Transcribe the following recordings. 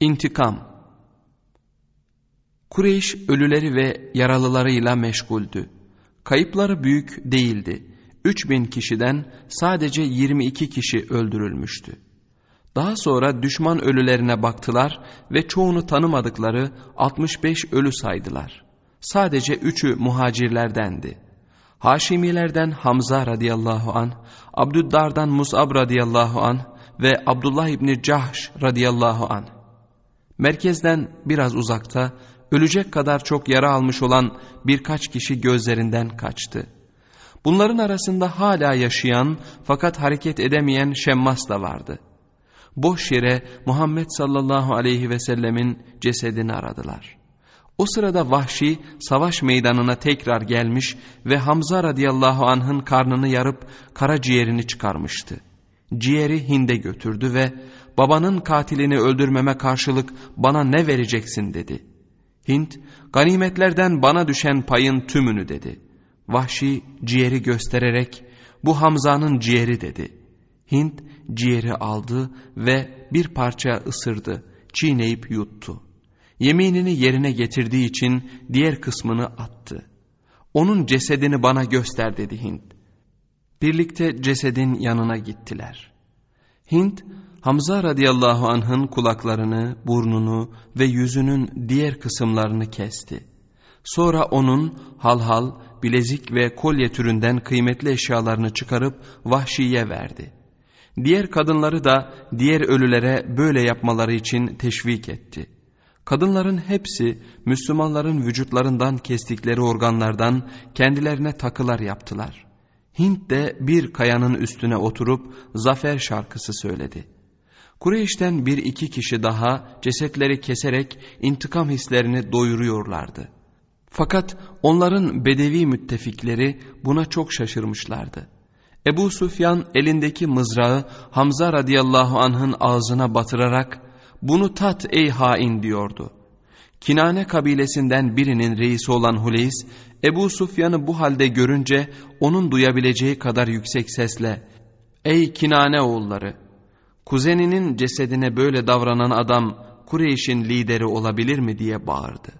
İntikam Kureyş ölüleri ve yaralılarıyla meşguldü. Kayıpları büyük değildi. 3000 kişiden sadece 22 kişi öldürülmüştü. Daha sonra düşman ölülerine baktılar ve çoğunu tanımadıkları 65 ölü saydılar. Sadece üçü muhacirlerdendi. Haşimilerden Hamza radıyallahu an, Abdüddar'dan Mus'ab radıyallahu an ve Abdullah İbni Cahş radıyallahu an. Merkezden biraz uzakta ölecek kadar çok yara almış olan birkaç kişi gözlerinden kaçtı. Bunların arasında hala yaşayan fakat hareket edemeyen Şemmas da vardı. Boş yere Muhammed sallallahu aleyhi ve sellemin cesedini aradılar. O sırada Vahşi savaş meydanına tekrar gelmiş ve Hamza radıyallahu anh'ın karnını yarıp karaciğerini çıkarmıştı. Ciğeri Hind'e götürdü ve babanın katilini öldürmeme karşılık bana ne vereceksin dedi. Hint, ganimetlerden bana düşen payın tümünü dedi. Vahşi ciğeri göstererek, bu Hamza'nın ciğeri dedi. Hint ciğeri aldı ve bir parça ısırdı, çiğneyip yuttu. Yeminini yerine getirdiği için diğer kısmını attı. Onun cesedini bana göster dedi Hint. Birlikte cesedin yanına gittiler. Hint Hamza radıyallahu anh'ın kulaklarını, burnunu ve yüzünün diğer kısımlarını kesti. Sonra onun halhal, bilezik ve kolye türünden kıymetli eşyalarını çıkarıp vahşiye verdi. Diğer kadınları da diğer ölülere böyle yapmaları için teşvik etti. Kadınların hepsi Müslümanların vücutlarından kestikleri organlardan kendilerine takılar yaptılar. Hint de bir kayanın üstüne oturup zafer şarkısı söyledi.'' Kureyş'ten bir iki kişi daha cesetleri keserek intikam hislerini doyuruyorlardı. Fakat onların bedevi müttefikleri buna çok şaşırmışlardı. Ebu Sufyan elindeki mızrağı Hamza radıyallahu anh'ın ağzına batırarak bunu tat ey hain diyordu. Kinane kabilesinden birinin reisi olan Huleys, Ebu Sufyan'ı bu halde görünce onun duyabileceği kadar yüksek sesle ''Ey Kinane oğulları!'' Kuzeninin cesedine böyle davranan adam Kureyş'in lideri olabilir mi diye bağırdı.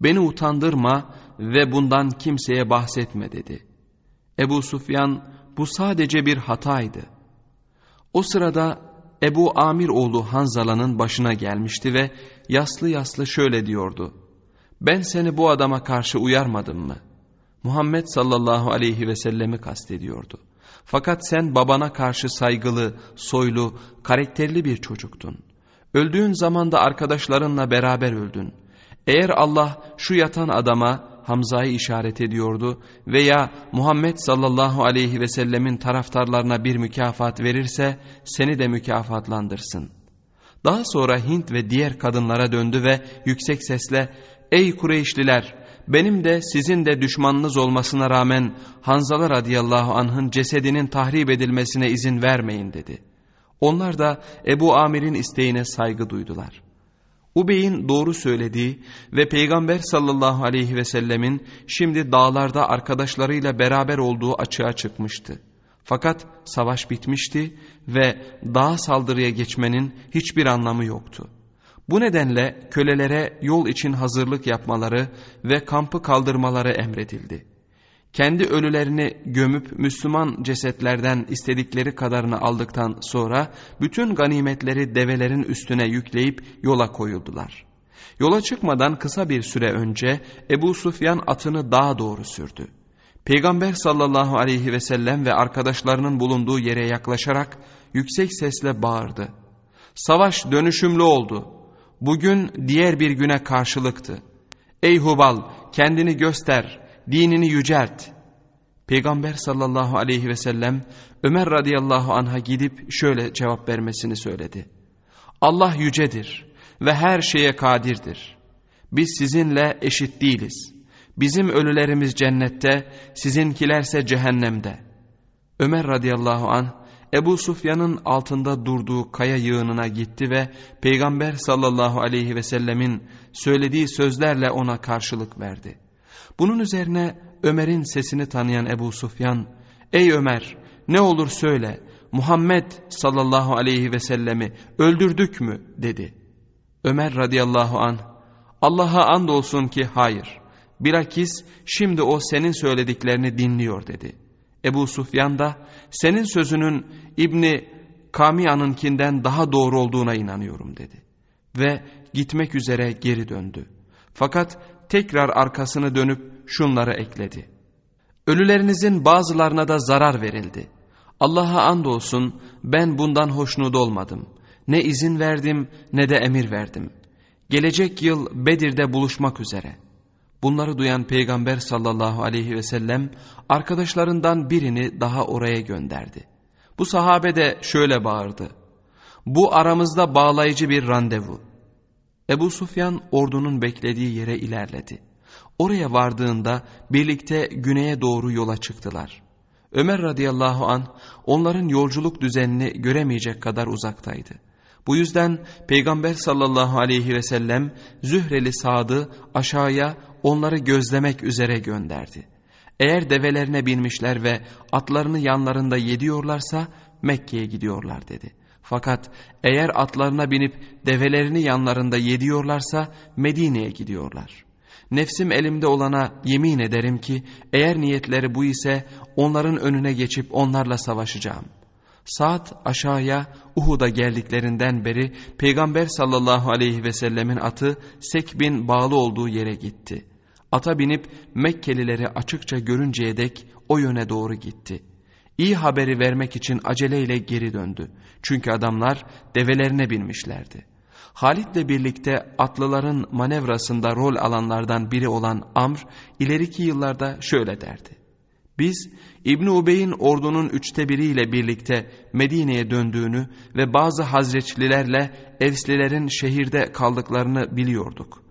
Beni utandırma ve bundan kimseye bahsetme dedi. Ebu Sufyan bu sadece bir hataydı. O sırada Ebu Amir oğlu Hanzala'nın başına gelmişti ve yaslı yaslı şöyle diyordu. Ben seni bu adama karşı uyarmadım mı? Muhammed sallallahu aleyhi ve sellemi kastediyordu. Fakat sen babana karşı saygılı, soylu, karakterli bir çocuktun. Öldüğün zaman da arkadaşlarınla beraber öldün. Eğer Allah şu yatan adama Hamza'yı işaret ediyordu veya Muhammed sallallahu aleyhi ve sellemin taraftarlarına bir mükafat verirse seni de mükafatlandırsın. Daha sonra Hint ve diğer kadınlara döndü ve yüksek sesle ''Ey Kureyşliler!'' Benim de sizin de düşmanınız olmasına rağmen Hanzala radıyallahu anh'ın cesedinin tahrip edilmesine izin vermeyin dedi. Onlar da Ebu Amir'in isteğine saygı duydular. Ubey'in doğru söylediği ve Peygamber sallallahu aleyhi ve sellemin şimdi dağlarda arkadaşlarıyla beraber olduğu açığa çıkmıştı. Fakat savaş bitmişti ve dağ saldırıya geçmenin hiçbir anlamı yoktu. Bu nedenle kölelere yol için hazırlık yapmaları ve kampı kaldırmaları emredildi. Kendi ölülerini gömüp Müslüman cesetlerden istedikleri kadarını aldıktan sonra bütün ganimetleri develerin üstüne yükleyip yola koyuldular. Yola çıkmadan kısa bir süre önce Ebu Sufyan atını daha doğru sürdü. Peygamber sallallahu aleyhi ve sellem ve arkadaşlarının bulunduğu yere yaklaşarak yüksek sesle bağırdı. Savaş dönüşümlü oldu. Bugün diğer bir güne karşılıktı. Ey Hubal kendini göster, dinini yücelt. Peygamber sallallahu aleyhi ve sellem Ömer radıyallahu anh'a gidip şöyle cevap vermesini söyledi. Allah yücedir ve her şeye kadirdir. Biz sizinle eşit değiliz. Bizim ölülerimiz cennette, sizinkilerse cehennemde. Ömer radıyallahu anh Ebu Sufyan'ın altında durduğu kaya yığınına gitti ve Peygamber sallallahu aleyhi ve sellemin söylediği sözlerle ona karşılık verdi. Bunun üzerine Ömer'in sesini tanıyan Ebu Sufyan, ''Ey Ömer ne olur söyle Muhammed sallallahu aleyhi ve sellemi öldürdük mü?'' dedi. Ömer radıyallahu an Allah'a andolsun ki hayır. Bilakis şimdi o senin söylediklerini dinliyor dedi. Ebu Sufyan da senin sözünün İbni Kamiya'nınkinden daha doğru olduğuna inanıyorum dedi. Ve gitmek üzere geri döndü. Fakat tekrar arkasını dönüp şunları ekledi. Ölülerinizin bazılarına da zarar verildi. Allah'a andolsun ben bundan hoşnut olmadım. Ne izin verdim ne de emir verdim. Gelecek yıl Bedir'de buluşmak üzere. Bunları duyan Peygamber sallallahu aleyhi ve sellem arkadaşlarından birini daha oraya gönderdi. Bu sahabe de şöyle bağırdı. Bu aramızda bağlayıcı bir randevu. Ebu Sufyan ordunun beklediği yere ilerledi. Oraya vardığında birlikte güneye doğru yola çıktılar. Ömer radıyallahu an onların yolculuk düzenini göremeyecek kadar uzaktaydı. Bu yüzden Peygamber sallallahu aleyhi ve sellem Zühreli Sad'ı aşağıya onları gözlemek üzere gönderdi. Eğer develerine binmişler ve atlarını yanlarında yediyorlarsa Mekke'ye gidiyorlar dedi. Fakat eğer atlarına binip develerini yanlarında yediyorlarsa Medine'ye gidiyorlar. Nefsim elimde olana yemin ederim ki eğer niyetleri bu ise onların önüne geçip onlarla savaşacağım. Saat aşağıya Uhud'a geldiklerinden beri Peygamber sallallahu aleyhi ve sellemin atı Sekbin bağlı olduğu yere gitti. Ata binip Mekkelileri açıkça görünceye dek o yöne doğru gitti. İyi haberi vermek için aceleyle geri döndü. Çünkü adamlar develerine binmişlerdi. Halit'le birlikte atlıların manevrasında rol alanlardan biri olan Amr ileriki yıllarda şöyle derdi. Biz İbni Ubey'in ordunun üçte biriyle birlikte Medine'ye döndüğünü ve bazı hazreçlilerle Evslilerin şehirde kaldıklarını biliyorduk.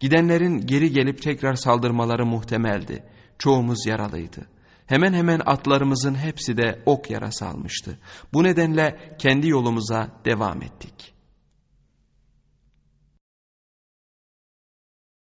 Gidenlerin geri gelip tekrar saldırmaları muhtemeldi. Çoğumuz yaralıydı. Hemen hemen atlarımızın hepsi de ok yarası almıştı. Bu nedenle kendi yolumuza devam ettik.''